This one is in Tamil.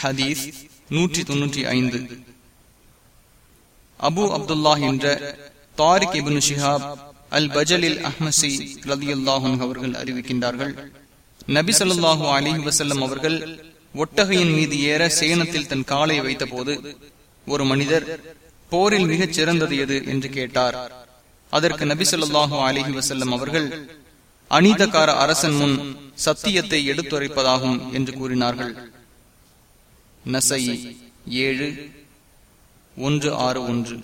ஹதீஸ் நூற்றி தொன்னூற்றி ஐந்து. அபு அப்துல்லா என்ற தாரிக் இபின் ஷிஹாப் அல் பஜலில் அஹ்மசி ரதியுல்லாஹன் அவர்கள் அறிவிக்கின்றார்கள். நபி சொல்லாஹு அலிஹி வசல்லம் அவர்கள் ஒட்டகையின் மீது ஏற சேனத்தில் தன் காலை வைத்த போது ஒரு மனிதர் போரில் மிகச் சிறந்தது எது என்று கேட்டார். அதற்கு நபி சொல்லாஹு அலிஹி வசல்லம் அவர்கள் அநீதக்கார அரசன் முன் சத்தியத்தை எடுத்துரைப்பதாகும் என்று கூறினார்கள். நசை ஏழு ஒன்று ஆறு ஒன்று.